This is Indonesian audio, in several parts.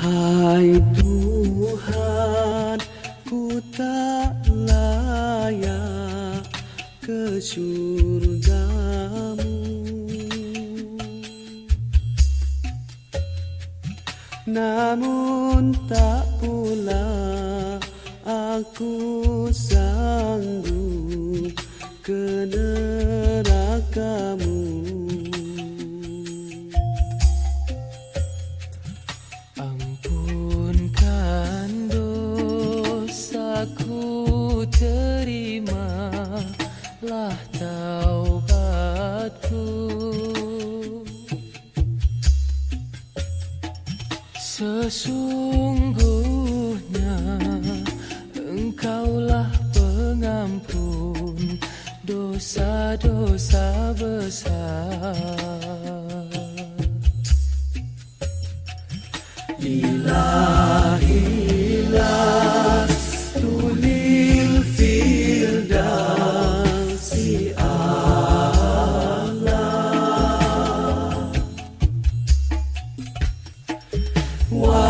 Wahai Tuhan, ku tak layak ke surgamu. Namun tak pula aku sanggup terimalah taubatku. Sesungguhnya Engkaulah pengampun dosa-dosa besar. Ilahilah Wow.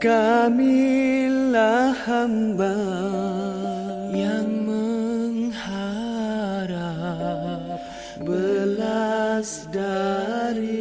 Kamilah hamba yang mengharap belas darimu.